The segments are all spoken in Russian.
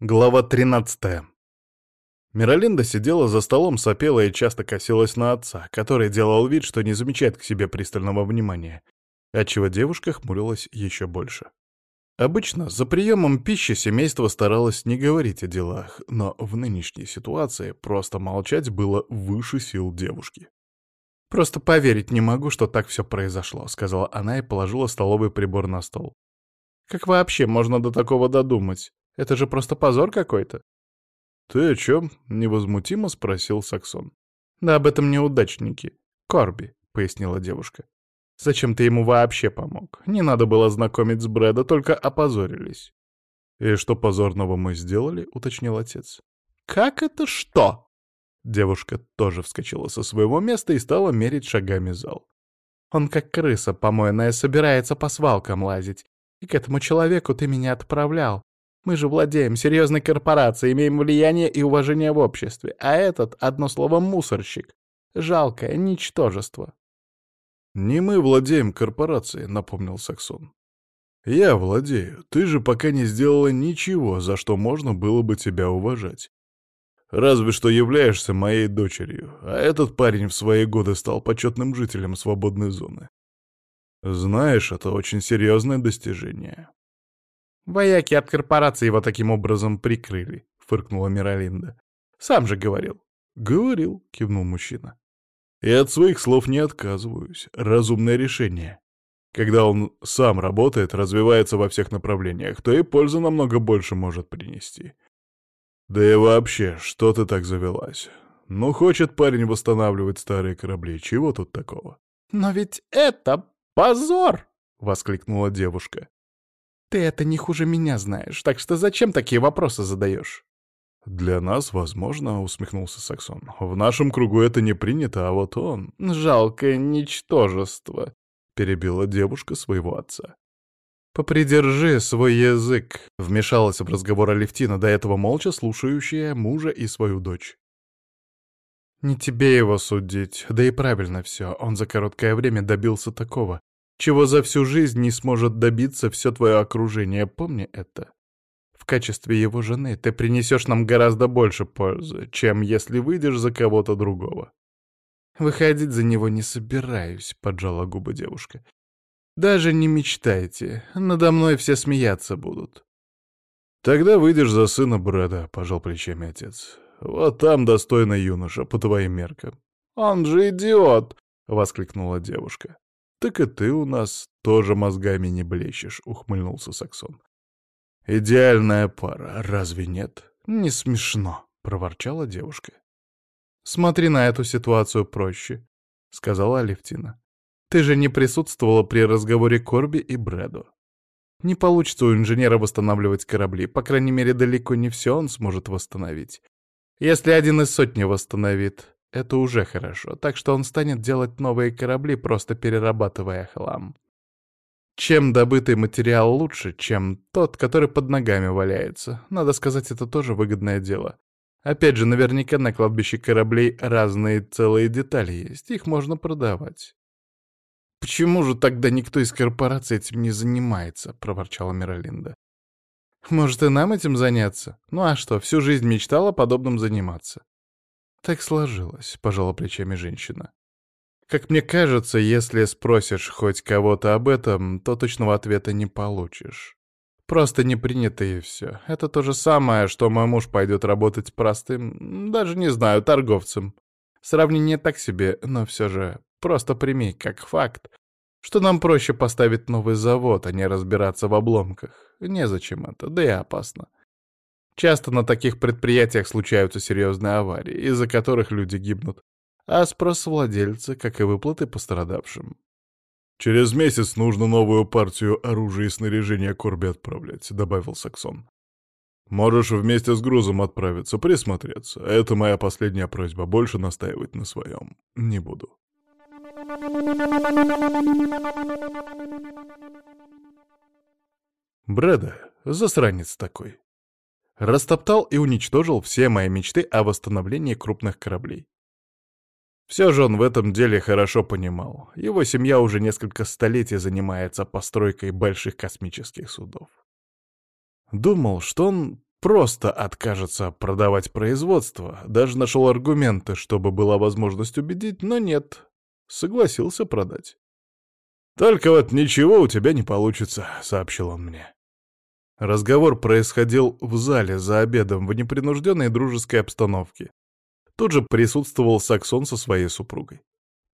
Глава 13. Миралинда сидела за столом, сопела и часто косилась на отца, который делал вид, что не замечает к себе пристального внимания, отчего девушка хмурилась еще больше. Обычно за приемом пищи семейство старалось не говорить о делах, но в нынешней ситуации просто молчать было выше сил девушки. «Просто поверить не могу, что так все произошло», — сказала она и положила столовый прибор на стол. «Как вообще можно до такого додумать? Это же просто позор какой-то. «Ты о чем?» — невозмутимо спросил Саксон. «Да об этом неудачники. Корби», — пояснила девушка. «Зачем ты ему вообще помог? Не надо было знакомить с Брэда, только опозорились». «И что позорного мы сделали?» — уточнил отец. «Как это что?» Девушка тоже вскочила со своего места и стала мерить шагами зал. «Он как крыса помойная собирается по свалкам лазить. И к этому человеку ты меня отправлял. Мы же владеем серьезной корпорацией, имеем влияние и уважение в обществе, а этот, одно слово, мусорщик. Жалкое ничтожество. «Не мы владеем корпорацией», — напомнил Саксон. «Я владею. Ты же пока не сделала ничего, за что можно было бы тебя уважать. Разве что являешься моей дочерью, а этот парень в свои годы стал почетным жителем свободной зоны. Знаешь, это очень серьезное достижение. «Вояки от корпорации его таким образом прикрыли», — фыркнула Миралинда. «Сам же говорил». «Говорил», — кивнул мужчина. «И от своих слов не отказываюсь. Разумное решение. Когда он сам работает, развивается во всех направлениях, то и пользу намного больше может принести. Да и вообще, что ты так завелась? Ну, хочет парень восстанавливать старые корабли, чего тут такого?» «Но ведь это позор!» — воскликнула девушка. Ты это не хуже меня знаешь, так что зачем такие вопросы задаешь? «Для нас, возможно», — усмехнулся Саксон. «В нашем кругу это не принято, а вот он...» «Жалкое ничтожество», — перебила девушка своего отца. «Попридержи свой язык», — вмешалась в разговор Алевтина, до этого молча слушающая мужа и свою дочь. «Не тебе его судить, да и правильно все, он за короткое время добился такого, чего за всю жизнь не сможет добиться все твое окружение, помни это. В качестве его жены ты принесешь нам гораздо больше пользы, чем если выйдешь за кого-то другого. Выходить за него не собираюсь, поджала губы девушка. Даже не мечтайте, надо мной все смеяться будут. Тогда выйдешь за сына Брэда, пожал плечами отец. Вот там достойный юноша, по твоим меркам. Он же идиот, воскликнула девушка. «Так и ты у нас тоже мозгами не блещешь», — ухмыльнулся Саксон. «Идеальная пара, разве нет?» «Не смешно», — проворчала девушка. «Смотри на эту ситуацию проще», — сказала Алевтина. «Ты же не присутствовала при разговоре Корби и Брэду. Не получится у инженера восстанавливать корабли, по крайней мере, далеко не все он сможет восстановить. Если один из сотни восстановит, это уже хорошо, так что он станет делать новые корабли, просто перерабатывая хлам. Чем добытый материал лучше, чем тот, который под ногами валяется. Надо сказать, это тоже выгодное дело. Опять же, наверняка на кладбище кораблей разные целые детали есть, их можно продавать. «Почему же тогда никто из корпораций этим не занимается?» — проворчала Миралинда. «Может, и нам этим заняться? Ну а что, всю жизнь мечтала подобным заниматься. «Так сложилось», — пожала плечами женщина. «Как мне кажется, если спросишь хоть кого-то об этом, то точного ответа не получишь. Просто не принято и все. Это то же самое, что мой муж пойдет работать простым, даже не знаю, торговцем. Сравнение так себе, но все же просто прими как факт, что нам проще поставить новый завод, а не разбираться в обломках. Незачем это, да и опасно. Часто на таких предприятиях случаются серьезные аварии, из-за которых люди гибнут, а спрос владельца, как и выплаты пострадавшим. «Через месяц нужно новую партию оружия и снаряжения Корби отправлять», — добавил Саксон. «Можешь вместе с грузом отправиться, присмотреться. Это моя последняя просьба, больше настаивать на своем не буду». Брэда, засранец такой. Растоптал и уничтожил все мои мечты о восстановлении крупных кораблей. Все же он в этом деле хорошо понимал. Его семья уже несколько столетий занимается постройкой больших космических судов. Думал, что он просто откажется продавать производство. Даже нашел аргументы, чтобы была возможность убедить, но нет. Согласился продать. «Только вот ничего у тебя не получится», — сообщил он мне. Разговор происходил в зале за обедом в непринужденной дружеской обстановке. Тут же присутствовал Саксон со своей супругой.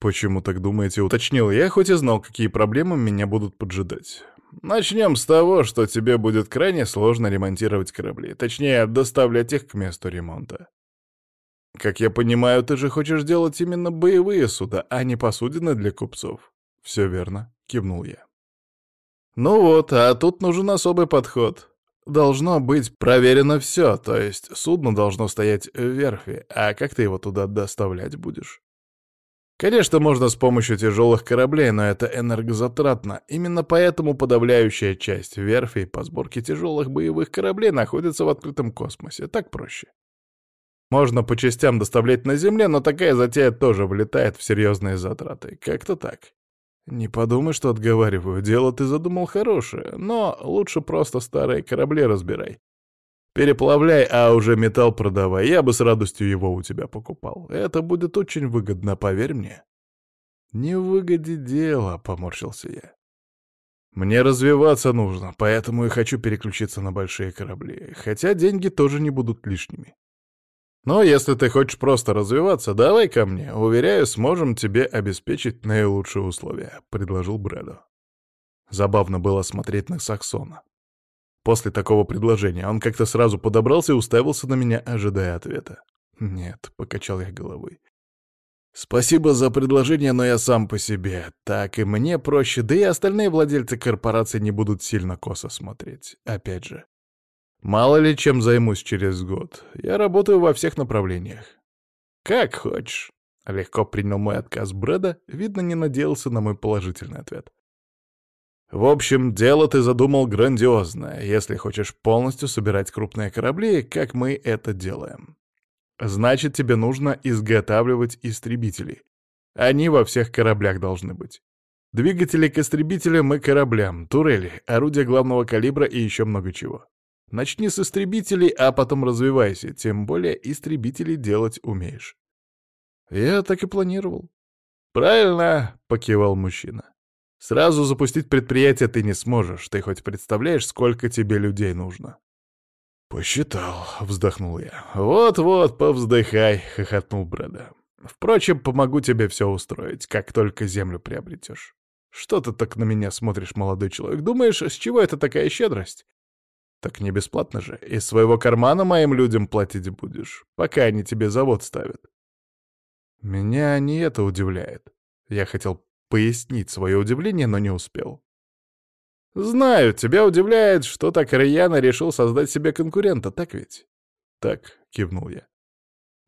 «Почему так думаете?» — уточнил я, хоть и знал, какие проблемы меня будут поджидать. «Начнем с того, что тебе будет крайне сложно ремонтировать корабли, точнее, доставлять их к месту ремонта. Как я понимаю, ты же хочешь делать именно боевые суда, а не посудины для купцов». «Все верно», — кивнул я. «Ну вот, а тут нужен особый подход. Должно быть проверено все, то есть судно должно стоять в верфи, а как ты его туда доставлять будешь?» Конечно, можно с помощью тяжелых кораблей, но это энергозатратно. Именно поэтому подавляющая часть верфей по сборке тяжелых боевых кораблей находится в открытом космосе. Так проще. Можно по частям доставлять на Земле, но такая затея тоже влетает в серьезные затраты. Как-то так. Не подумай, что отговариваю. Дело ты задумал хорошее, но лучше просто старые корабли разбирай. Переплавляй, а уже металл продавай. Я бы с радостью его у тебя покупал. Это будет очень выгодно, поверь мне. Не в выгоде дело, поморщился я. Мне развиваться нужно, поэтому и хочу переключиться на большие корабли. Хотя деньги тоже не будут лишними. Но если ты хочешь просто развиваться, давай ко мне. Уверяю, сможем тебе обеспечить наилучшие условия», — предложил Брэду. Забавно было смотреть на Саксона. После такого предложения он как-то сразу подобрался и уставился на меня, ожидая ответа. «Нет», — покачал я головой. «Спасибо за предложение, но я сам по себе. Так и мне проще, да и остальные владельцы корпорации не будут сильно косо смотреть. Опять же, Мало ли чем займусь через год. Я работаю во всех направлениях. Как хочешь. Легко принял мой отказ Брэда, видно, не надеялся на мой положительный ответ. В общем, дело ты задумал грандиозное, если хочешь полностью собирать крупные корабли, как мы это делаем. Значит, тебе нужно изготавливать истребители. Они во всех кораблях должны быть. Двигатели к истребителям и кораблям, турели, орудия главного калибра и еще много чего. Начни с истребителей, а потом развивайся, тем более истребители делать умеешь. Я так и планировал. Правильно, покивал мужчина. Сразу запустить предприятие ты не сможешь, ты хоть представляешь, сколько тебе людей нужно? Посчитал, вздохнул я. Вот-вот, повздыхай, хохотнул Брэда. Впрочем, помогу тебе все устроить, как только землю приобретешь. Что ты так на меня смотришь, молодой человек? Думаешь, с чего это такая щедрость? Так не бесплатно же. Из своего кармана моим людям платить будешь, пока они тебе завод ставят. Меня не это удивляет. Я хотел пояснить свое удивление, но не успел. «Знаю, тебя удивляет, что так рьяно решил создать себе конкурента, так ведь?» «Так», — кивнул я.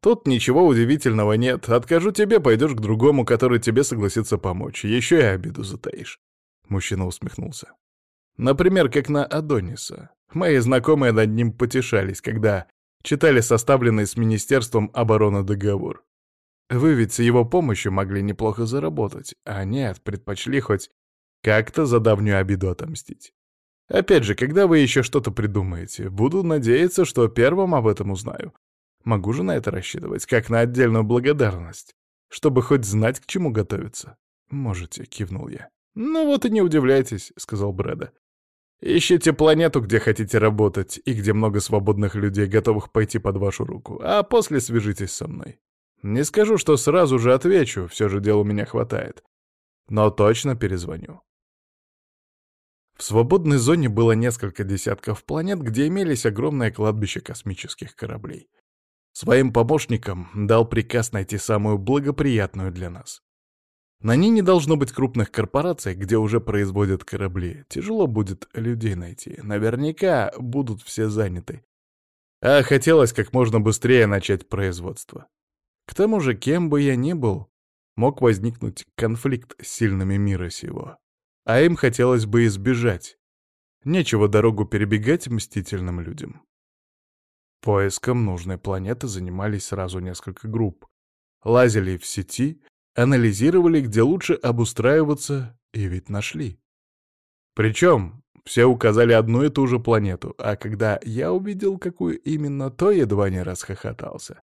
«Тут ничего удивительного нет. Откажу тебе, пойдешь к другому, который тебе согласится помочь. Еще и обиду затаишь». Мужчина усмехнулся. «Например, как на Адониса. Мои знакомые над ним потешались, когда читали составленный с Министерством обороны договор. Вы ведь с его помощью могли неплохо заработать, а нет, предпочли хоть как-то за давнюю обиду отомстить. Опять же, когда вы еще что-то придумаете, буду надеяться, что первым об этом узнаю. Могу же на это рассчитывать, как на отдельную благодарность, чтобы хоть знать, к чему готовиться. Можете, кивнул я. Ну вот и не удивляйтесь, сказал Брэда. Ищите планету, где хотите работать, и где много свободных людей, готовых пойти под вашу руку, а после свяжитесь со мной. Не скажу, что сразу же отвечу, все же дел у меня хватает. Но точно перезвоню. В свободной зоне было несколько десятков планет, где имелись огромное кладбище космических кораблей. Своим помощникам дал приказ найти самую благоприятную для нас. На ней не должно быть крупных корпораций, где уже производят корабли. Тяжело будет людей найти. Наверняка будут все заняты. А хотелось как можно быстрее начать производство. К тому же, кем бы я ни был, мог возникнуть конфликт с сильными мира сего. А им хотелось бы избежать. Нечего дорогу перебегать мстительным людям. Поиском нужной планеты занимались сразу несколько групп. Лазили в сети, анализировали, где лучше обустраиваться, и ведь нашли. Причем Все указали одну и ту же планету, а когда я увидел, какую именно, то едва не расхохотался.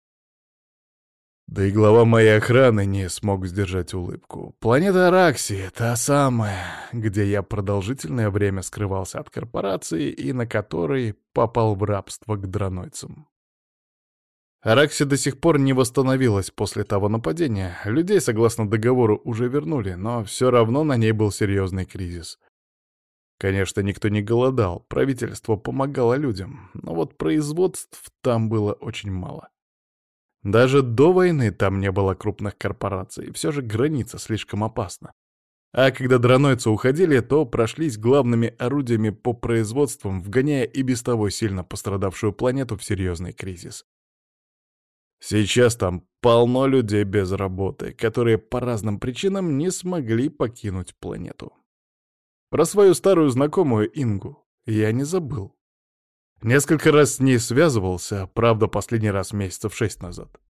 Да и глава моей охраны не смог сдержать улыбку. Планета Аракси — та самая, где я продолжительное время скрывался от корпорации и на которой попал в рабство к дранойцам. Аракси до сих пор не восстановилась после того нападения. Людей, согласно договору, уже вернули, но все равно на ней был серьезный кризис. Конечно, никто не голодал, правительство помогало людям, но вот производств там было очень мало. Даже до войны там не было крупных корпораций, все же граница слишком опасна. А когда дранойцы уходили, то прошлись главными орудиями по производствам, вгоняя и без того сильно пострадавшую планету в серьезный кризис. Сейчас там полно людей без работы, которые по разным причинам не смогли покинуть планету. Про свою старую знакомую Ингу я не забыл. Несколько раз с ней связывался, правда, последний раз месяцев шесть назад.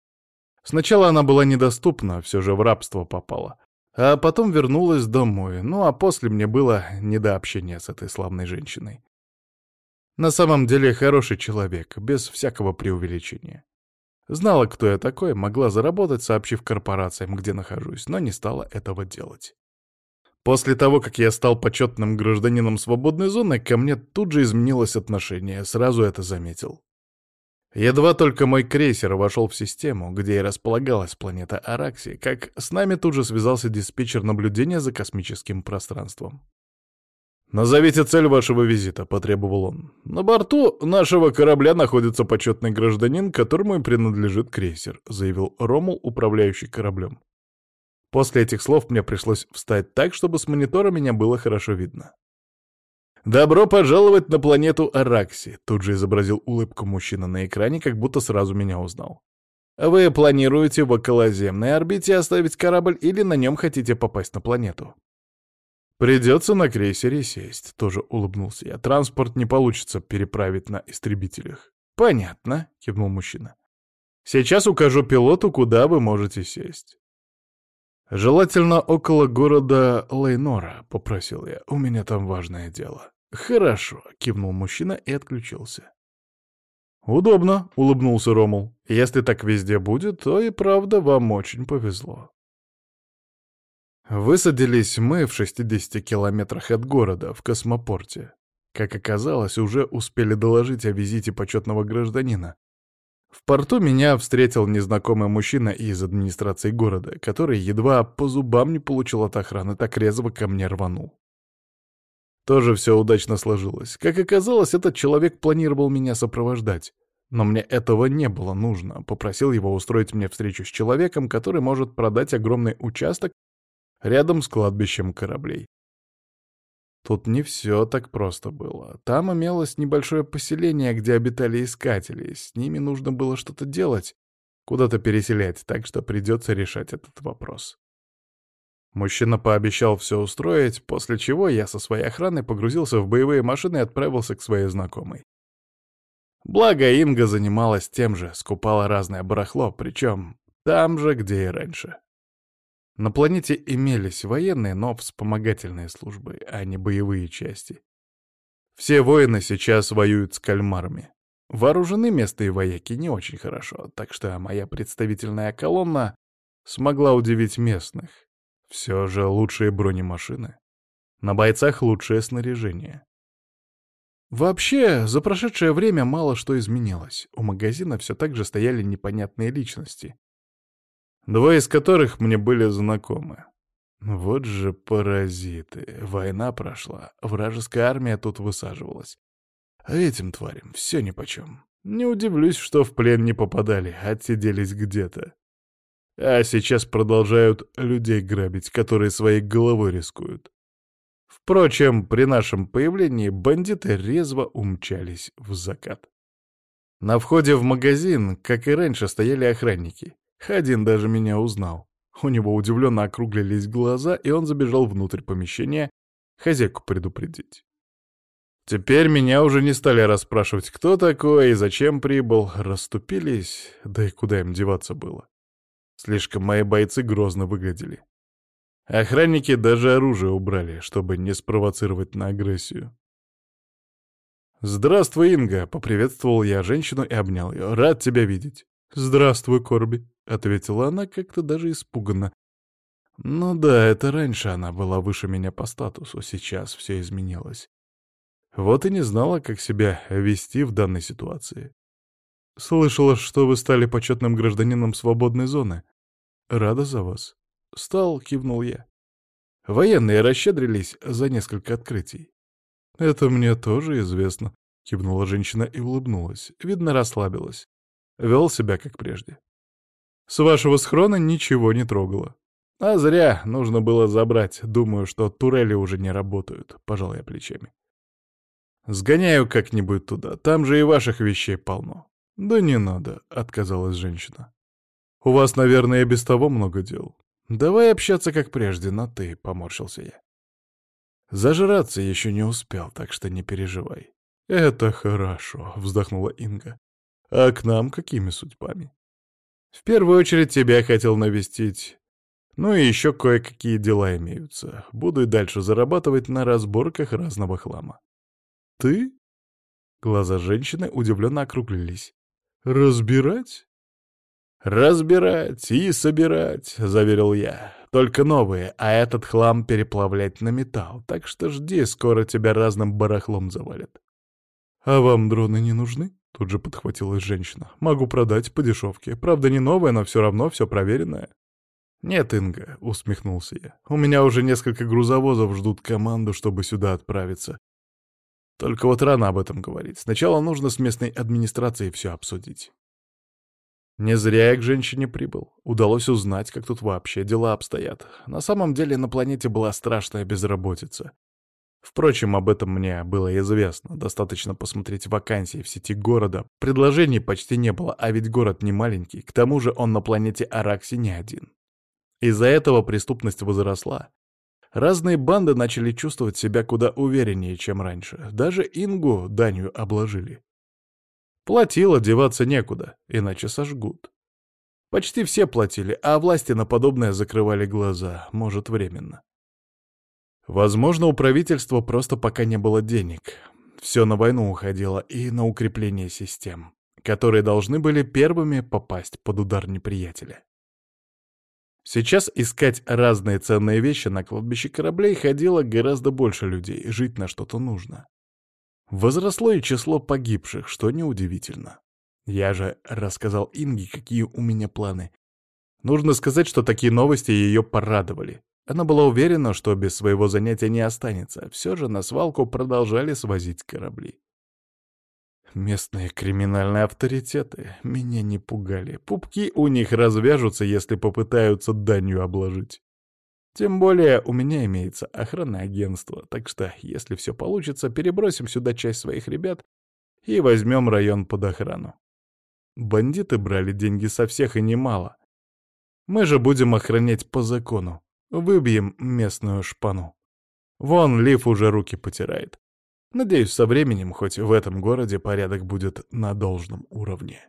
Сначала она была недоступна, все же в рабство попала. А потом вернулась домой, ну а после мне было не до общения с этой славной женщиной. На самом деле хороший человек, без всякого преувеличения. Знала, кто я такой, могла заработать, сообщив корпорациям, где нахожусь, но не стала этого делать. После того, как я стал почетным гражданином свободной зоны, ко мне тут же изменилось отношение, сразу это заметил. Едва только мой крейсер вошел в систему, где и располагалась планета Аракси, как с нами тут же связался диспетчер наблюдения за космическим пространством. «Назовите цель вашего визита», — потребовал он. «На борту нашего корабля находится почетный гражданин, которому и принадлежит крейсер», — заявил Ромул, управляющий кораблем. После этих слов мне пришлось встать так, чтобы с монитора меня было хорошо видно. «Добро пожаловать на планету Аракси», — тут же изобразил улыбку мужчина на экране, как будто сразу меня узнал. «Вы планируете в околоземной орбите оставить корабль или на нем хотите попасть на планету?» «Придется на крейсере сесть», — тоже улыбнулся я. «Транспорт не получится переправить на истребителях». «Понятно», — кивнул мужчина. «Сейчас укажу пилоту, куда вы можете сесть». «Желательно около города Лейнора», — попросил я. «У меня там важное дело». «Хорошо», — кивнул мужчина и отключился. «Удобно», — улыбнулся Ромул. «Если так везде будет, то и правда вам очень повезло». Высадились мы в 60 километрах от города, в космопорте. Как оказалось, уже успели доложить о визите почетного гражданина, в порту меня встретил незнакомый мужчина из администрации города, который едва по зубам не получил от охраны, так резво ко мне рванул. Тоже все удачно сложилось. Как оказалось, этот человек планировал меня сопровождать. Но мне этого не было нужно. Попросил его устроить мне встречу с человеком, который может продать огромный участок рядом с кладбищем кораблей. Тут не все так просто было. Там имелось небольшое поселение, где обитали искатели. С ними нужно было что-то делать, куда-то переселять, так что придется решать этот вопрос. Мужчина пообещал все устроить, после чего я со своей охраной погрузился в боевые машины и отправился к своей знакомой. Благо, Инга занималась тем же, скупала разное барахло, причем там же, где и раньше. На планете имелись военные, но вспомогательные службы, а не боевые части. Все воины сейчас воюют с кальмарами. Вооружены местные вояки не очень хорошо, так что моя представительная колонна смогла удивить местных. Все же лучшие бронемашины. На бойцах лучшее снаряжение. Вообще, за прошедшее время мало что изменилось. У магазина все так же стояли непонятные личности, двое из которых мне были знакомы. Вот же паразиты. Война прошла, вражеская армия тут высаживалась. А этим тварям все нипочем. Не удивлюсь, что в плен не попадали, отсиделись где-то. А сейчас продолжают людей грабить, которые своей головой рискуют. Впрочем, при нашем появлении бандиты резво умчались в закат. На входе в магазин, как и раньше, стояли охранники. Хадин даже меня узнал. У него удивленно округлились глаза, и он забежал внутрь помещения хозяйку предупредить. Теперь меня уже не стали расспрашивать, кто такой и зачем прибыл. Расступились, да и куда им деваться было. Слишком мои бойцы грозно выглядели. Охранники даже оружие убрали, чтобы не спровоцировать на агрессию. «Здравствуй, Инга!» — поприветствовал я женщину и обнял ее. «Рад тебя видеть!» «Здравствуй, Корби!» — ответила она как-то даже испуганно. Ну да, это раньше она была выше меня по статусу, сейчас все изменилось. Вот и не знала, как себя вести в данной ситуации. Слышала, что вы стали почетным гражданином свободной зоны. Рада за вас. Стал, кивнул я. Военные расщедрились за несколько открытий. Это мне тоже известно, кивнула женщина и улыбнулась. Видно, расслабилась. Вел себя как прежде. С вашего схрона ничего не трогала. А зря, нужно было забрать. Думаю, что турели уже не работают, пожал я плечами. Сгоняю как-нибудь туда, там же и ваших вещей полно. Да не надо, отказалась женщина. У вас, наверное, и без того много дел. Давай общаться как прежде, на «ты», — поморщился я. Зажраться еще не успел, так что не переживай. Это хорошо, вздохнула Инга. А к нам какими судьбами? В первую очередь тебя хотел навестить. Ну и еще кое-какие дела имеются. Буду и дальше зарабатывать на разборках разного хлама. «Ты?» Глаза женщины удивленно округлились. «Разбирать?» «Разбирать и собирать», — заверил я. «Только новые, а этот хлам переплавлять на металл, так что жди, скоро тебя разным барахлом завалят». «А вам дроны не нужны?» — тут же подхватилась женщина. «Могу продать по дешевке. Правда, не новое, но все равно все проверенное». «Нет, Инга», — усмехнулся я. «У меня уже несколько грузовозов ждут команду, чтобы сюда отправиться. Только вот рано об этом говорить. Сначала нужно с местной администрацией все обсудить. Не зря я к женщине прибыл. Удалось узнать, как тут вообще дела обстоят. На самом деле на планете была страшная безработица. Впрочем, об этом мне было известно. Достаточно посмотреть вакансии в сети города. Предложений почти не было, а ведь город не маленький. К тому же он на планете Аракси не один. Из-за этого преступность возросла. Разные банды начали чувствовать себя куда увереннее, чем раньше. Даже Ингу данью обложили. Платила, деваться некуда, иначе сожгут. Почти все платили, а власти на подобное закрывали глаза, может, временно. Возможно, у правительства просто пока не было денег. Все на войну уходило и на укрепление систем, которые должны были первыми попасть под удар неприятеля. Сейчас искать разные ценные вещи на кладбище кораблей ходило гораздо больше людей, жить на что-то нужно. Возросло и число погибших, что неудивительно. Я же рассказал Инге, какие у меня планы. Нужно сказать, что такие новости ее порадовали. Она была уверена, что без своего занятия не останется. Все же на свалку продолжали свозить корабли. Местные криминальные авторитеты меня не пугали. Пупки у них развяжутся, если попытаются данью обложить. Тем более у меня имеется охранное агентство, так что, если все получится, перебросим сюда часть своих ребят и возьмем район под охрану. Бандиты брали деньги со всех и немало. Мы же будем охранять по закону. Выбьем местную шпану. Вон Лив уже руки потирает. Надеюсь, со временем хоть в этом городе порядок будет на должном уровне.